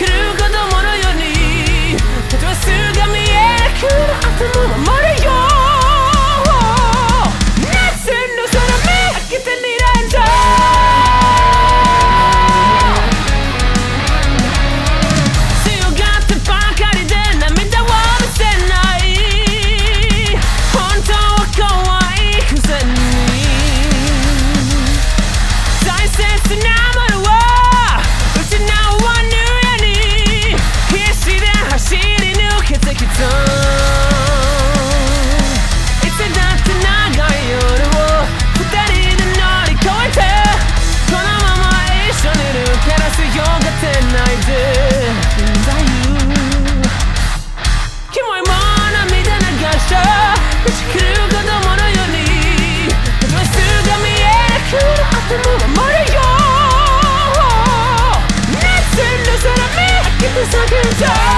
cruz seconds. Yeah.